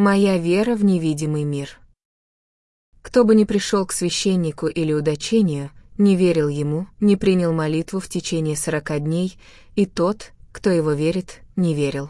Моя вера в невидимый мир. Кто бы ни пришел к священнику или удочению, не верил ему, не принял молитву в течение сорока дней, и тот, кто его верит, не верил.